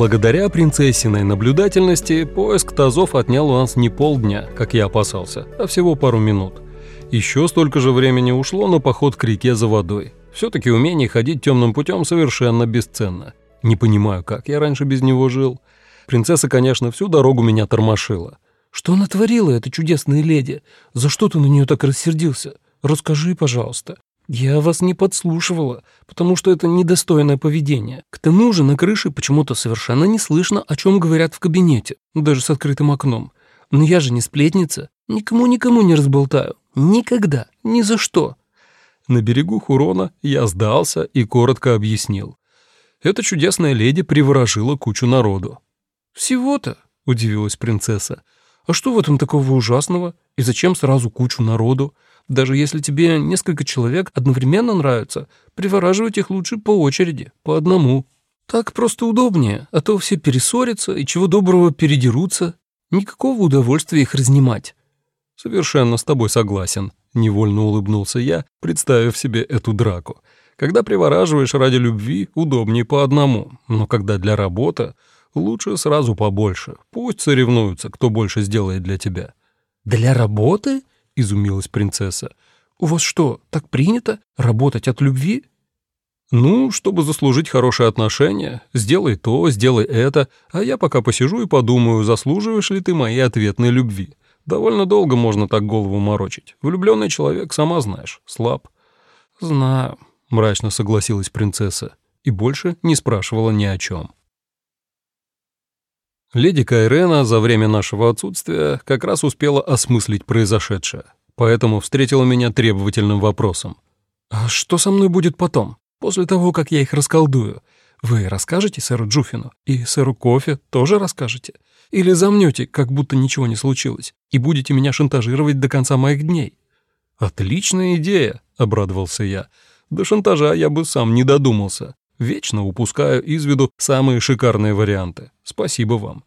Благодаря принцессиной наблюдательности поиск тазов отнял у нас не полдня, как я опасался, а всего пару минут. Еще столько же времени ушло на поход к реке за водой. Все-таки умение ходить темным путем совершенно бесценно. Не понимаю, как я раньше без него жил. Принцесса, конечно, всю дорогу меня тормошила. «Что натворила эта чудесная леди? За что ты на нее так рассердился? Расскажи, пожалуйста. Я вас не подслушивала, потому что это недостойное поведение. К тому же на крыше почему-то совершенно не слышно, о чем говорят в кабинете, даже с открытым окном. Но я же не сплетница, никому-никому не разболтаю. Никогда, ни за что». На берегу Хурона я сдался и коротко объяснил. Эта чудесная леди приворожила кучу народу. «Всего-то?» — удивилась принцесса. «А что в этом такого ужасного? И зачем сразу кучу народу? Даже если тебе несколько человек одновременно нравятся, привораживать их лучше по очереди, по одному. Так просто удобнее, а то все перессорятся и чего доброго передерутся. Никакого удовольствия их разнимать». «Совершенно с тобой согласен», — невольно улыбнулся я, представив себе эту драку. «Когда привораживаешь ради любви, удобнее по одному, но когда для работы, лучше сразу побольше. Пусть соревнуются, кто больше сделает для тебя». «Для работы?» — изумилась принцесса. «У вас что, так принято? Работать от любви?» «Ну, чтобы заслужить хорошие отношения, сделай то, сделай это, а я пока посижу и подумаю, заслуживаешь ли ты моей ответной любви. Довольно долго можно так голову морочить. Влюбленный человек, сама знаешь, слаб». «Знаю», — мрачно согласилась принцесса и больше не спрашивала ни о чем. Леди Кайрена за время нашего отсутствия как раз успела осмыслить произошедшее, поэтому встретила меня требовательным вопросом. «А что со мной будет потом, после того, как я их расколдую? Вы расскажете сэру Джуфину? И сэру Кофе тоже расскажете? Или замнете, как будто ничего не случилось, и будете меня шантажировать до конца моих дней?» «Отличная идея», — обрадовался я. «До шантажа я бы сам не додумался. Вечно упускаю из виду самые шикарные варианты. Спасибо вам».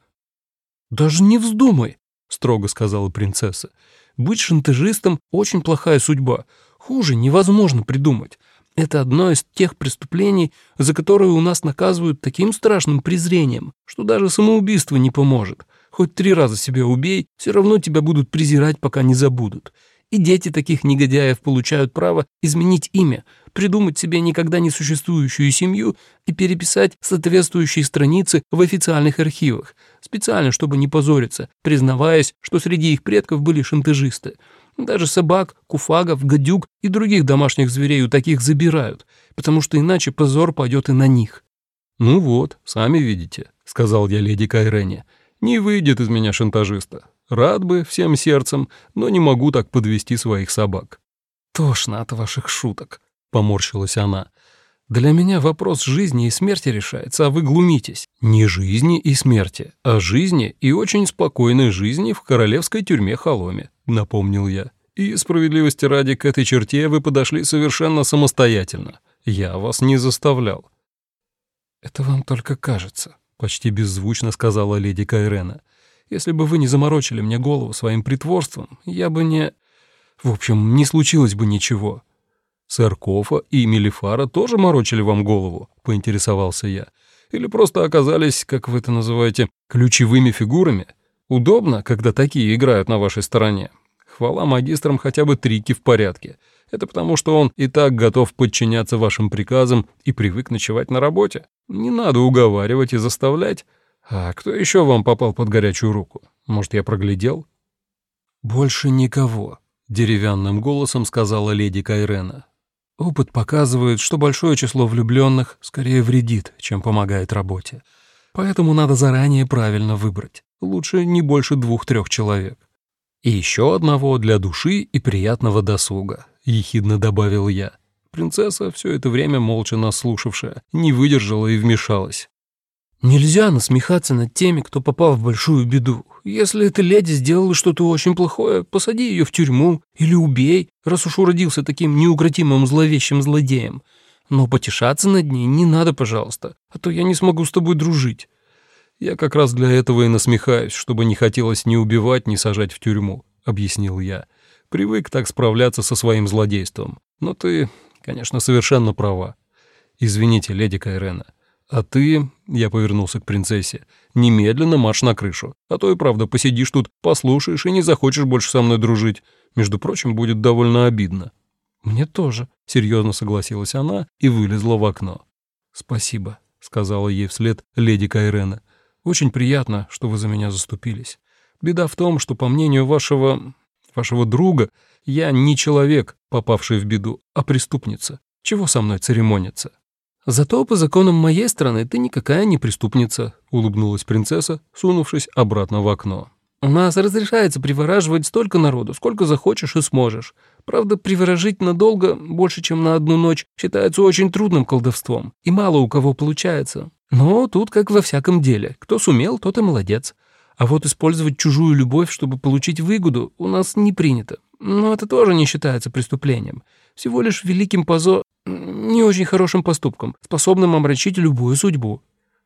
«Даже не вздумай», — строго сказала принцесса. «Быть шантажистом — очень плохая судьба. Хуже невозможно придумать. Это одно из тех преступлений, за которые у нас наказывают таким страшным презрением, что даже самоубийство не поможет. Хоть три раза себя убей, все равно тебя будут презирать, пока не забудут. И дети таких негодяев получают право изменить имя, придумать себе никогда не существующую семью и переписать соответствующие страницы в официальных архивах, специально, чтобы не позориться, признаваясь, что среди их предков были шантажисты. Даже собак, куфагов, гадюк и других домашних зверей у таких забирают, потому что иначе позор пойдет и на них. «Ну вот, сами видите», — сказал я леди Кайрене. «Не выйдет из меня шантажиста. Рад бы всем сердцем, но не могу так подвести своих собак». «Тошно от ваших шуток», — поморщилась она. «Для меня вопрос жизни и смерти решается, а вы глумитесь». «Не жизни и смерти, а жизни и очень спокойной жизни в королевской тюрьме Холоме», — напомнил я. «И справедливости ради к этой черте вы подошли совершенно самостоятельно. Я вас не заставлял». «Это вам только кажется», — почти беззвучно сказала леди Кайрена. «Если бы вы не заморочили мне голову своим притворством, я бы не... В общем, не случилось бы ничего». «Сэр Кофа и Мелифара тоже морочили вам голову?» — поинтересовался я. «Или просто оказались, как вы это называете, ключевыми фигурами? Удобно, когда такие играют на вашей стороне. Хвала магистрам хотя бы трики в порядке. Это потому, что он и так готов подчиняться вашим приказам и привык ночевать на работе. Не надо уговаривать и заставлять. А кто еще вам попал под горячую руку? Может, я проглядел?» «Больше никого», — деревянным голосом сказала леди Кайрена. Опыт показывает, что большое число влюбленных скорее вредит, чем помогает работе. Поэтому надо заранее правильно выбрать. Лучше не больше двух-трех человек. И еще одного для души и приятного досуга, ехидно добавил я. Принцесса, все это время молча нас слушавшая, не выдержала и вмешалась. Нельзя насмехаться над теми, кто попал в большую беду. Если эта леди сделала что-то очень плохое, посади ее в тюрьму или убей, раз уж уродился таким неукротимым зловещим злодеем. Но потешаться над ней не надо, пожалуйста, а то я не смогу с тобой дружить. Я как раз для этого и насмехаюсь, чтобы не хотелось ни убивать, ни сажать в тюрьму, объяснил я. Привык так справляться со своим злодейством. Но ты, конечно, совершенно права. Извините, леди Кайрена. А ты, я повернулся к принцессе, немедленно марш на крышу, а то и правда посидишь тут, послушаешь и не захочешь больше со мной дружить. Между прочим, будет довольно обидно. Мне тоже, серьезно согласилась она и вылезла в окно. Спасибо, сказала ей вслед леди Кайрена. Очень приятно, что вы за меня заступились. Беда в том, что, по мнению вашего... вашего друга, я не человек, попавший в беду, а преступница. Чего со мной церемониться?» «Зато по законам моей страны ты никакая не преступница», — улыбнулась принцесса, сунувшись обратно в окно. «У нас разрешается привораживать столько народу, сколько захочешь и сможешь. Правда, приворожить надолго, больше, чем на одну ночь, считается очень трудным колдовством, и мало у кого получается. Но тут как во всяком деле. Кто сумел, тот и молодец. А вот использовать чужую любовь, чтобы получить выгоду, у нас не принято. Но это тоже не считается преступлением. Всего лишь великим позо... не очень хорошим поступком, способным омрачить любую судьбу».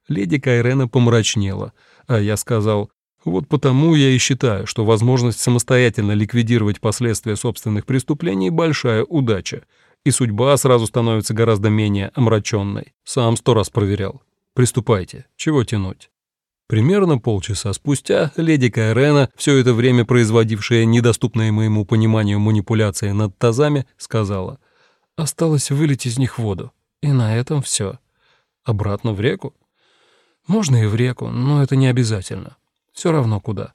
Леди Кайрена помрачнела, а я сказал, «Вот потому я и считаю, что возможность самостоятельно ликвидировать последствия собственных преступлений – большая удача, и судьба сразу становится гораздо менее омраченной. Сам сто раз проверял. Приступайте, чего тянуть?» Примерно полчаса спустя леди Кайрена, все это время производившая недоступные моему пониманию манипуляции над тазами, сказала, «Осталось вылить из них воду, и на этом все. Обратно в реку? Можно и в реку, но это не обязательно. Все равно куда».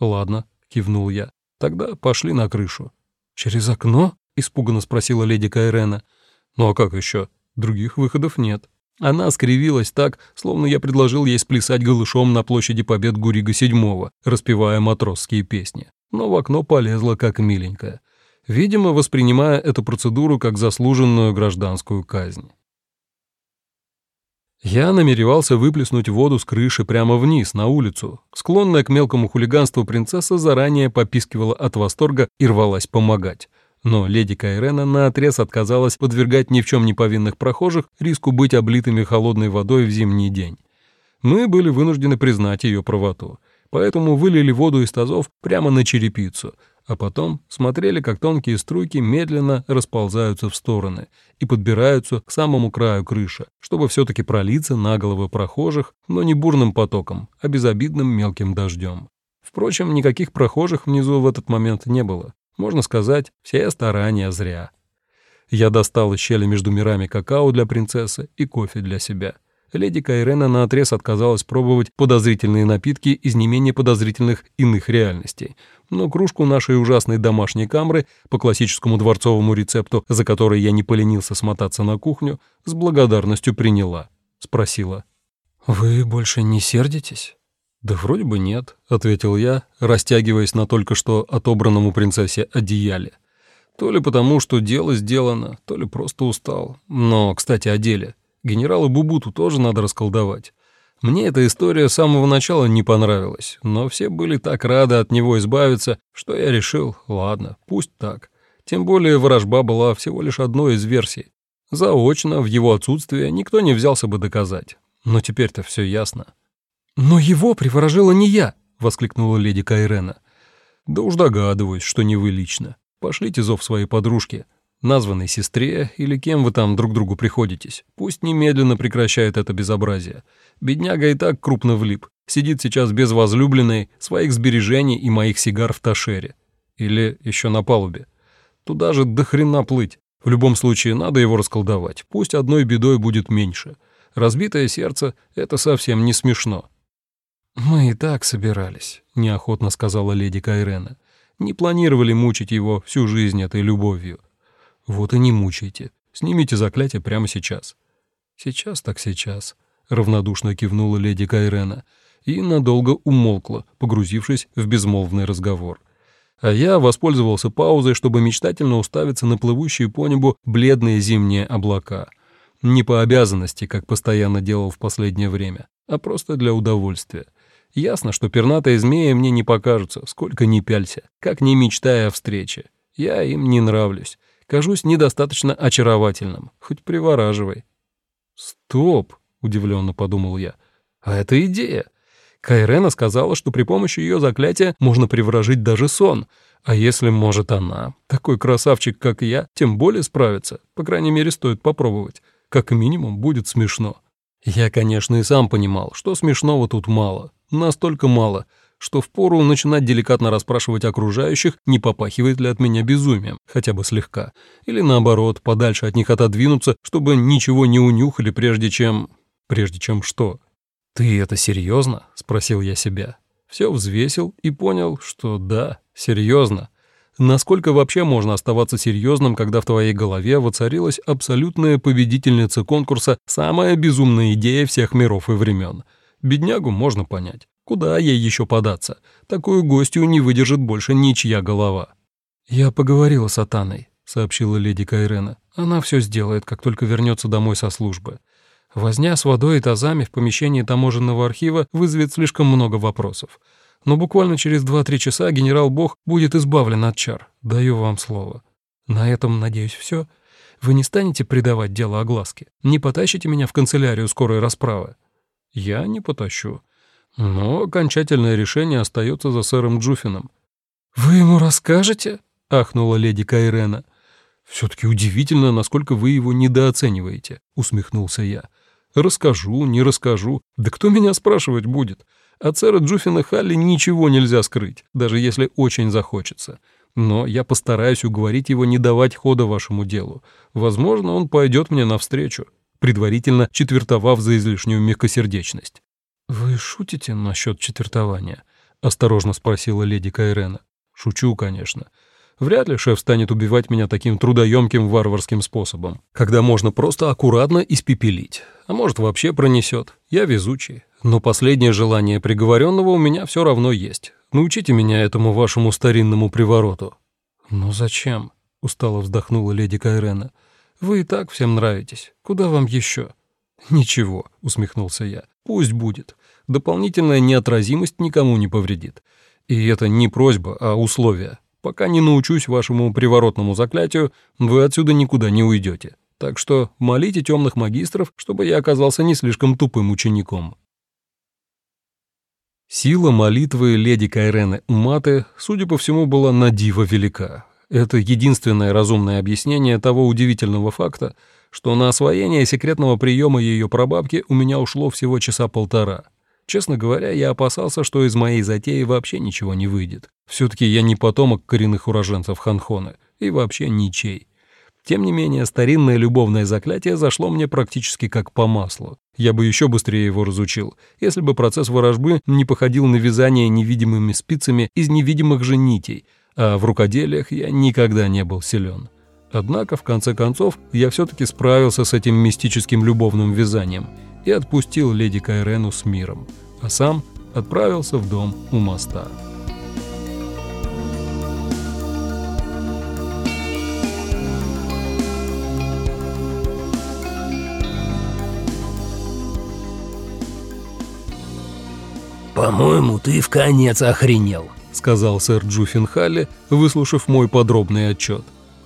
«Ладно», — кивнул я, «тогда пошли на крышу». «Через окно?» — испуганно спросила леди Кайрена. «Ну а как еще? Других выходов нет». Она скривилась так, словно я предложил ей сплясать голышом на площади Побед Гурига VII, распевая матросские песни. Но в окно полезла как миленькая, видимо, воспринимая эту процедуру как заслуженную гражданскую казнь. Я намеревался выплеснуть воду с крыши прямо вниз, на улицу. Склонная к мелкому хулиганству принцесса заранее попискивала от восторга и рвалась помогать. Но леди Кайрена наотрез отказалась подвергать ни в чем не повинных прохожих риску быть облитыми холодной водой в зимний день. Мы были вынуждены признать ее правоту, поэтому вылили воду из тазов прямо на черепицу, а потом смотрели, как тонкие струйки медленно расползаются в стороны и подбираются к самому краю крыши, чтобы все-таки пролиться на головы прохожих, но не бурным потоком, а безобидным мелким дождем. Впрочем, никаких прохожих внизу в этот момент не было. Можно сказать, все старания зря. Я достал из щели между мирами какао для принцессы и кофе для себя. Леди Кайрена наотрез отказалась пробовать подозрительные напитки из не менее подозрительных иных реальностей. Но кружку нашей ужасной домашней камры по классическому дворцовому рецепту, за который я не поленился смотаться на кухню, с благодарностью приняла. Спросила. «Вы больше не сердитесь?» «Да вроде бы нет», — ответил я, растягиваясь на только что отобранном у принцессе одеяле. То ли потому, что дело сделано, то ли просто устал. Но, кстати, о деле. Генерала Бубуту тоже надо расколдовать. Мне эта история с самого начала не понравилась, но все были так рады от него избавиться, что я решил, ладно, пусть так. Тем более ворожба была всего лишь одной из версий. Заочно, в его отсутствие, никто не взялся бы доказать. Но теперь-то все ясно. «Но его приворожила не я!» — воскликнула леди Кайрена. «Да уж догадываюсь, что не вы лично. Пошлите зов своей подружке, названной сестре или кем вы там друг другу приходитесь. Пусть немедленно прекращает это безобразие. Бедняга и так крупно влип. Сидит сейчас без возлюбленной, своих сбережений и моих сигар в Ташере. Или еще на палубе. Туда же до хрена плыть. В любом случае, надо его расколдовать. Пусть одной бедой будет меньше. Разбитое сердце — это совсем не смешно. «Мы и так собирались», — неохотно сказала леди Кайрена. «Не планировали мучить его всю жизнь этой любовью». «Вот и не мучайте. Снимите заклятие прямо сейчас». «Сейчас так сейчас», — равнодушно кивнула леди Кайрена и надолго умолкла, погрузившись в безмолвный разговор. А я воспользовался паузой, чтобы мечтательно уставиться на плывущие по небу бледные зимние облака. Не по обязанности, как постоянно делал в последнее время, а просто для удовольствия — Ясно, что пернатые змеи мне не покажутся, сколько ни пялься, как ни мечтая о встрече. Я им не нравлюсь, кажусь недостаточно очаровательным, хоть привораживай. «Стоп!» — удивленно подумал я. «А это идея!» Кайрена сказала, что при помощи ее заклятия можно приворожить даже сон. А если может она, такой красавчик, как я, тем более справиться, по крайней мере, стоит попробовать. Как минимум, будет смешно. Я, конечно, и сам понимал, что смешного тут мало, настолько мало, что впору начинать деликатно расспрашивать окружающих, не попахивает ли от меня безумием, хотя бы слегка, или наоборот, подальше от них отодвинуться, чтобы ничего не унюхали, прежде чем... Прежде чем что? «Ты это серьезно?» — спросил я себя. Все взвесил и понял, что да, серьезно. Насколько вообще можно оставаться серьезным, когда в твоей голове воцарилась абсолютная победительница конкурса «Самая безумная идея всех миров и времен»? Беднягу можно понять. Куда ей еще податься? Такую гостью не выдержит больше ничья голова. «Я поговорила с Атаной», — сообщила леди Кайрена. «Она все сделает, как только вернется домой со службы. Возня с водой и тазами в помещении таможенного архива вызовет слишком много вопросов. Но буквально через 2-3 часа генерал Бог будет избавлен от чар. Даю вам слово. На этом, надеюсь, все. Вы не станете предавать дело огласке? Не потащите меня в канцелярию скорой расправы?» «Я не потащу. Но окончательное решение остается за сэром Джуфином». «Вы ему расскажете?» — ахнула леди Кайрена. «Все-таки удивительно, насколько вы его недооцениваете», — усмехнулся я. «Расскажу, не расскажу. Да кто меня спрашивать будет? От сэра Джуфина Халли ничего нельзя скрыть, даже если очень захочется. Но я постараюсь уговорить его не давать хода вашему делу. Возможно, он пойдет мне навстречу, предварительно четвертовав за излишнюю мягкосердечность». «Вы шутите насчет четвертования?» — осторожно спросила леди Кайрена. «Шучу, конечно. Вряд ли шеф станет убивать меня таким трудоемким варварским способом, когда можно просто аккуратно испепелить. А может, вообще пронесет. Я везучий. Но последнее желание приговоренного у меня все равно есть. Научите меня этому вашему старинному привороту». «Ну зачем?» — устало вздохнула леди Кайрена. «Вы и так всем нравитесь. Куда вам еще?» «Ничего», — усмехнулся я. «Пусть будет. Дополнительная неотразимость никому не повредит. И это не просьба, а условие. Пока не научусь вашему приворотному заклятию, вы отсюда никуда не уйдете. Так что молите темных магистров, чтобы я оказался не слишком тупым учеником». Сила молитвы леди Кайрены Уматы, судя по всему, была на диво велика. Это единственное разумное объяснение того удивительного факта, что на освоение секретного приема ее прабабки у меня ушло всего часа полтора — Честно говоря, я опасался, что из моей затеи вообще ничего не выйдет. Все-таки я не потомок коренных уроженцев Ханхоны и вообще ничей. Тем не менее, старинное любовное заклятие зашло мне практически как по маслу. Я бы еще быстрее его разучил, если бы процесс ворожбы не походил на вязание невидимыми спицами из невидимых же нитей, а в рукоделиях я никогда не был силен. Однако, в конце концов, я все-таки справился с этим мистическим любовным вязанием — и отпустил леди Кайрену с миром, а сам отправился в дом у моста. «По-моему, ты в конец охренел», — сказал сэр Джуффин Халли, выслушав мой подробный отчет.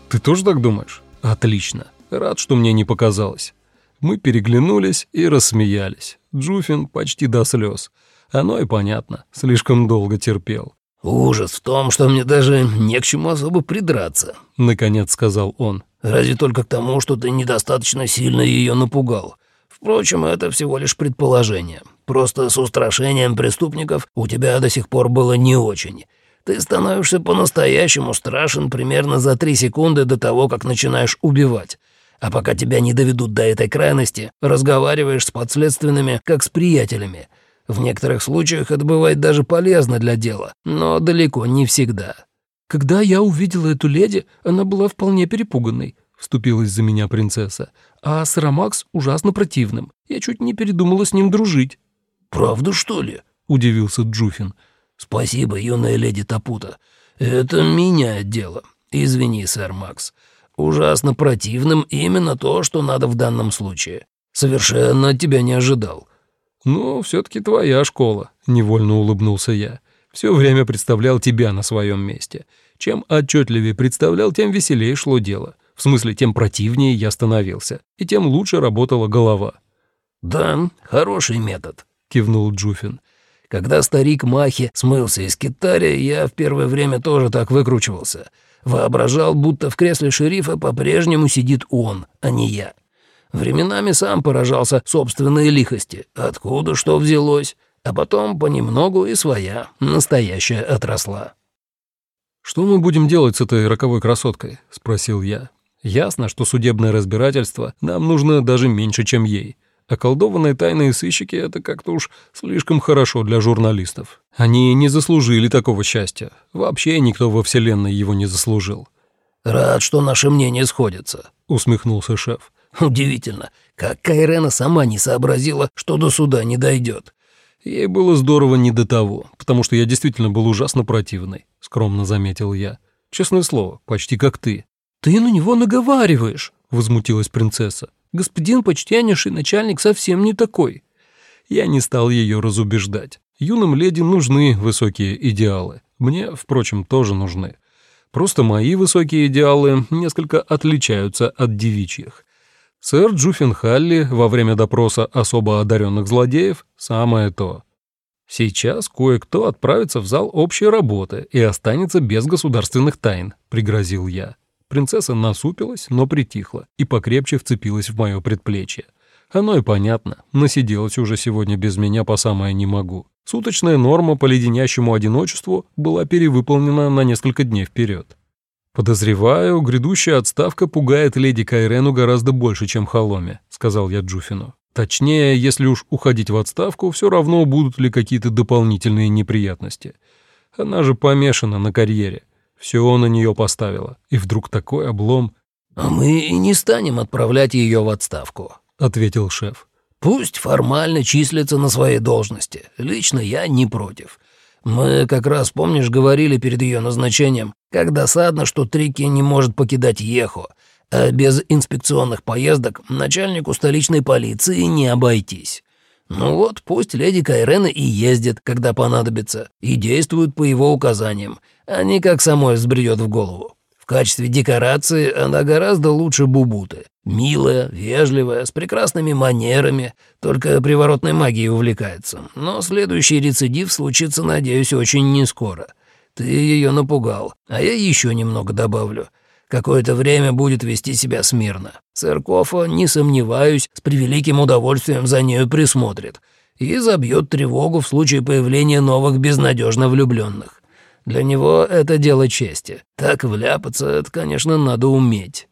«Ты тоже так думаешь? Отлично. Рад, что мне не показалось. Мы переглянулись и рассмеялись. Джуфин почти до слез. Оно и понятно, слишком долго терпел. «Ужас в том, что мне даже не к чему особо придраться», — наконец сказал он. «Разве только к тому, что ты недостаточно сильно ее напугал. Впрочем, это всего лишь предположение. Просто с устрашением преступников у тебя до сих пор было не очень. Ты становишься по-настоящему страшен примерно за три секунды до того, как начинаешь убивать. А пока тебя не доведут до этой крайности, разговариваешь с подследственными, как с приятелями. В некоторых случаях это бывает даже полезно для дела, но далеко не всегда». «Когда я увидела эту леди, она была вполне перепуганной», — вступилась за меня принцесса. «А Сарамакс ужасно противным. Я чуть не передумала с ним дружить». «Правда, что ли?» — удивился Джуфин. «Спасибо, юная леди Тапута. Это меняет дело. Извини, сэр Макс. Ужасно противным именно то, что надо в данном случае. Совершенно тебя не ожидал». «Ну, все-таки твоя школа», — невольно улыбнулся я. «Все время представлял тебя на своем месте. Чем отчетливее представлял, тем веселее шло дело. В смысле, тем противнее я становился, и тем лучше работала голова». «Да, хороший метод», — кивнул Джуфин. «Когда старик Махи смылся из Китари, я в первое время тоже так выкручивался. Воображал, будто в кресле шерифа по-прежнему сидит он, а не я. Временами сам поражался собственной лихости. Откуда что взялось? А потом понемногу и своя, настоящая отросла. «Что мы будем делать с этой роковой красоткой?» — спросил я. «Ясно, что судебное разбирательство нам нужно даже меньше, чем ей. Околдованные тайные сыщики — это как-то уж слишком хорошо для журналистов. Они не заслужили такого счастья. Вообще никто во Вселенной его не заслужил». «Рад, что наши мнения сходятся», — усмехнулся шеф. «Удивительно, как Кайрена сама не сообразила, что до суда не дойдет. Ей было здорово не до того, потому что я действительно был ужасно противный, скромно заметил я. Честное слово, почти как ты. Ты на него наговариваешь, возмутилась принцесса. Господин почтеннейший начальник совсем не такой. Я не стал ее разубеждать. Юным леди нужны высокие идеалы. Мне, впрочем, тоже нужны. Просто мои высокие идеалы несколько отличаются от девичьих. Сэр Джуффин Халли во время допроса особо одаренных злодеев – самое то. Сейчас кое-кто отправится в зал общей работы и останется без государственных тайн, пригрозил я. Принцесса насупилась, но притихла и покрепче вцепилась в мое предплечье. Оно и понятно, насиделась уже сегодня без меня по самое не могу. Суточная норма по леденящему одиночеству была перевыполнена на несколько дней вперед. «Подозреваю, грядущая отставка пугает леди Кайрену гораздо больше, чем Холоме», — сказал я Джуфину. «Точнее, если уж уходить в отставку, все равно будут ли какие-то дополнительные неприятности. Она же помешана на карьере. Все на нее поставила. И вдруг такой облом...» «А мы не станем отправлять ее в отставку», — ответил шеф. «Пусть формально числится на своей должности. Лично я не против. Мы как раз, помнишь, говорили перед ее назначением, как досадно, что Трики не может покидать Ехо, а без инспекционных поездок начальнику столичной полиции не обойтись. Ну вот, пусть леди Кайрена и ездит, когда понадобится, и действует по его указаниям, а не как самой взбредет в голову. В качестве декорации она гораздо лучше Бубуты. Милая, вежливая, с прекрасными манерами, только приворотной магией увлекается. Но следующий рецидив случится, надеюсь, очень нескоро. Ты ее напугал, а я еще немного добавлю. Какое-то время будет вести себя смирно. Сэр Кофа, не сомневаюсь, с превеликим удовольствием за нею присмотрит и забьет тревогу в случае появления новых безнадежно влюбленных. Для него это дело чести. Так вляпаться, это, конечно, надо уметь».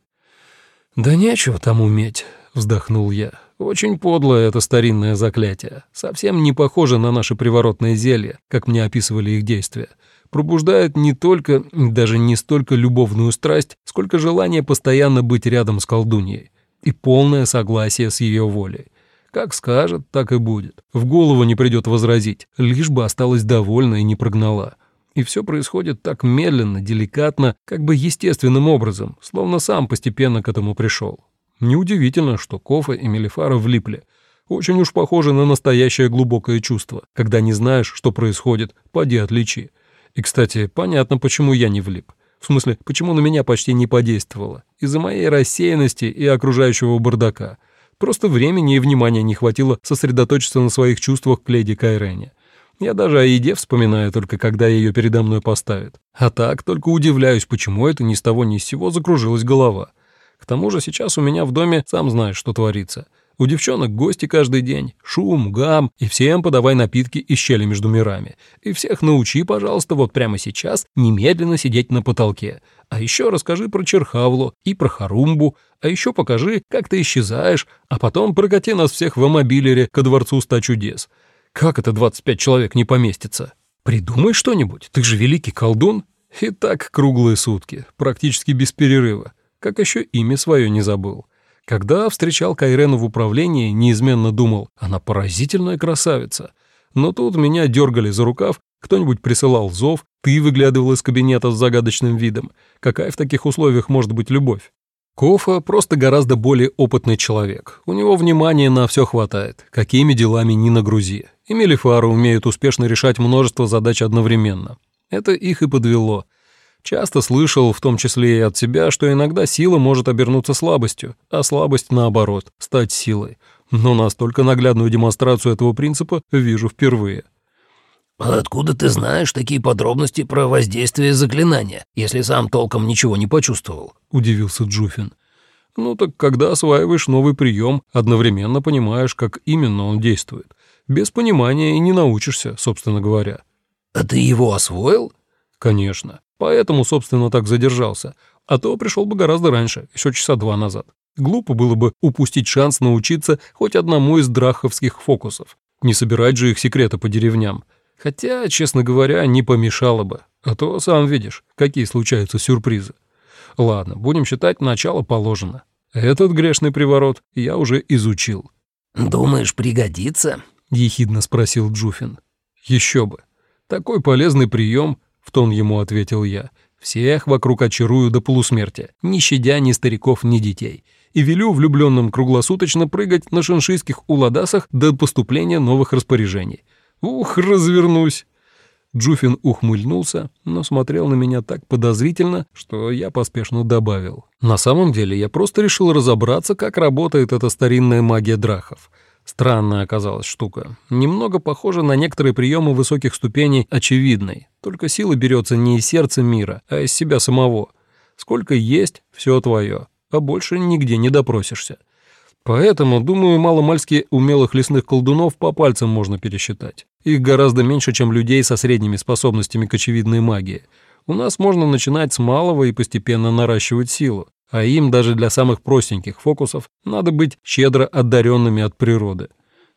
«Да нечего там уметь», — вздохнул я. «Очень подлое это старинное заклятие. Совсем не похоже на наши приворотные зелья, как мне описывали их действия. Пробуждает не только, даже не столько любовную страсть, сколько желание постоянно быть рядом с колдуньей и полное согласие с ее волей. Как скажет, так и будет. В голову не придет возразить, лишь бы осталась довольна и не прогнала. И все происходит так медленно, деликатно, как бы естественным образом, словно сам постепенно к этому пришел. Неудивительно, что Кофа и Мелифара влипли. Очень уж похоже на настоящее глубокое чувство, когда не знаешь, что происходит, поди отличи. И, кстати, понятно, почему я не влип. В смысле, почему на меня почти не подействовало. Из-за моей рассеянности и окружающего бардака. Просто времени и внимания не хватило сосредоточиться на своих чувствах к леди Кайрене. Я даже о еде вспоминаю только, когда ее передо мной поставят. А так только удивляюсь, почему это ни с того ни с сего закружилась голова. К тому же сейчас у меня в доме сам знаешь, что творится. У девчонок гости каждый день, шум, гам, и всем подавай напитки из щели между мирами. И всех научи, пожалуйста, вот прямо сейчас немедленно сидеть на потолке. А еще расскажи про Черхавлу и про Харумбу, а еще покажи, как ты исчезаешь, а потом прокати нас всех в амобилере ко дворцу ста чудес. Как это 25 человек не поместится? Придумай что-нибудь, ты же великий колдун. И так круглые сутки, практически без перерыва. Как еще имя свое не забыл. Когда встречал Кайрену в управлении, неизменно думал, она поразительная красавица. Но тут меня дергали за рукав, кто-нибудь присылал зов, ты выглядывал из кабинета с загадочным видом. Какая в таких условиях может быть любовь? Кофа просто гораздо более опытный человек. У него внимания на все хватает, какими делами ни нагрузи. И Мелифары умеют успешно решать множество задач одновременно. Это их и подвело. Часто слышал, в том числе и от себя, что иногда сила может обернуться слабостью, а слабость, наоборот, стать силой. Но настолько наглядную демонстрацию этого принципа вижу впервые. «А откуда ты знаешь такие подробности про воздействие заклинания, если сам толком ничего не почувствовал?» — удивился Джуфин. Ну так когда осваиваешь новый прием, одновременно понимаешь, как именно он действует. Без понимания и не научишься, собственно говоря. А ты его освоил? Конечно. Поэтому, собственно, так задержался. А то пришел бы гораздо раньше, еще часа два назад. Глупо было бы упустить шанс научиться хоть одному из драховских фокусов. Не собирать же их секреты по деревням. Хотя, честно говоря, не помешало бы. А то, сам видишь, какие случаются сюрпризы. Ладно, будем считать, начало положено. Этот грешный приворот я уже изучил. «Думаешь, пригодится?» — ехидно спросил Джуфин. «Еще бы. Такой полезный прием, в тон ему ответил я. Всех вокруг очарую до полусмерти, не щадя ни стариков, ни детей. И велю влюбленным круглосуточно прыгать на шаншийских уладасах до поступления новых распоряжений. Ух, развернусь!» Джуфин ухмыльнулся, но смотрел на меня так подозрительно, что я поспешно добавил. «На самом деле я просто решил разобраться, как работает эта старинная магия драхов. Странная оказалась штука. Немного похожа на некоторые приемы высоких ступеней очевидной. Только сила берется не из сердца мира, а из себя самого. Сколько есть, все твое, а больше нигде не допросишься. Поэтому, думаю, маломальски умелых лесных колдунов по пальцам можно пересчитать. Их гораздо меньше, чем людей со средними способностями к очевидной магии. У нас можно начинать с малого и постепенно наращивать силу, а им даже для самых простеньких фокусов надо быть щедро одаренными от природы.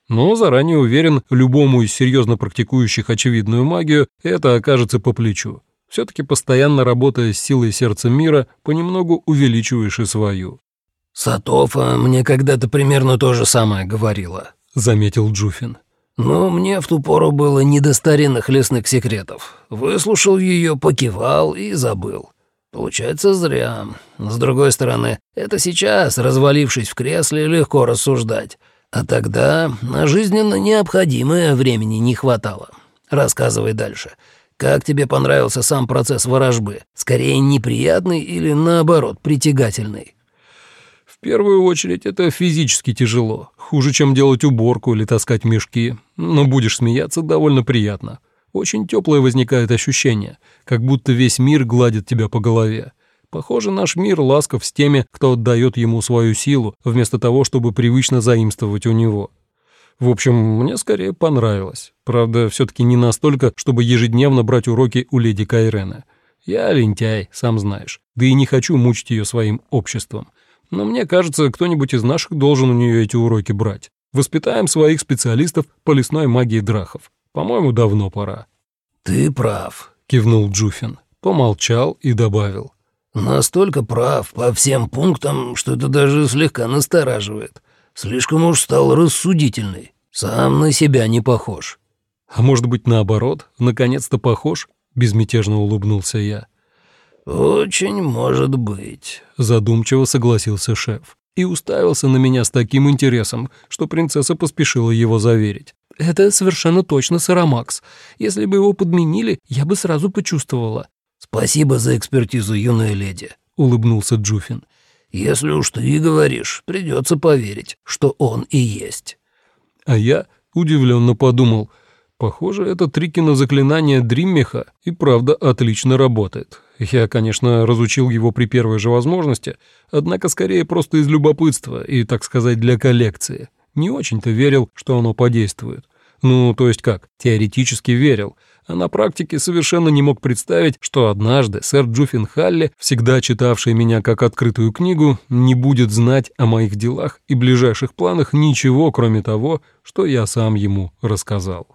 Но заранее уверен, любому из серьезно практикующих очевидную магию это окажется по плечу. Все-таки постоянно работая с силой сердца мира, понемногу увеличиваешь и свою. «Сатофа мне когда-то примерно то же самое говорила», — заметил Джуфин. «Но мне в ту пору было не до старинных лесных секретов. Выслушал ее, покивал и забыл. Получается, зря. С другой стороны, это сейчас, развалившись в кресле, легко рассуждать. А тогда на жизненно необходимое времени не хватало. Рассказывай дальше. Как тебе понравился сам процесс ворожбы? Скорее неприятный или, наоборот, притягательный?» Первую очередь это физически тяжело, хуже, чем делать уборку или таскать мешки, но будешь смеяться довольно приятно. Очень теплое возникает ощущение, как будто весь мир гладит тебя по голове. Похоже, наш мир ласков с теми, кто отдает ему свою силу, вместо того, чтобы привычно заимствовать у него. В общем, мне скорее понравилось. Правда, все-таки не настолько, чтобы ежедневно брать уроки у леди Кайрены. Я лентяй, сам знаешь, да и не хочу мучить ее своим обществом. Но мне кажется, кто-нибудь из наших должен у нее эти уроки брать. Воспитаем своих специалистов по лесной магии драхов. По-моему, давно пора». «Ты прав», — кивнул Джуфин. Помолчал и добавил. «Настолько прав по всем пунктам, что это даже слегка настораживает. Слишком уж стал рассудительный. Сам на себя не похож». «А может быть, наоборот, наконец-то похож?» — безмятежно улыбнулся я. «Очень может быть», — задумчиво согласился шеф и уставился на меня с таким интересом, что принцесса поспешила его заверить. «Это совершенно точно Сарамакс. Если бы его подменили, я бы сразу почувствовала». «Спасибо за экспертизу, юная леди», — улыбнулся Джуфин. «Если уж ты говоришь, придется поверить, что он и есть». А я удивленно подумал, похоже, это Трикино заклинание Дриммеха и правда отлично работает. Я, конечно, разучил его при первой же возможности, однако скорее просто из любопытства и, так сказать, для коллекции. Не очень-то верил, что оно подействует. Ну, то есть как, теоретически верил, а на практике совершенно не мог представить, что однажды сэр Джуффин Халли, всегда читавший меня как открытую книгу, не будет знать о моих делах и ближайших планах ничего, кроме того, что я сам ему рассказал.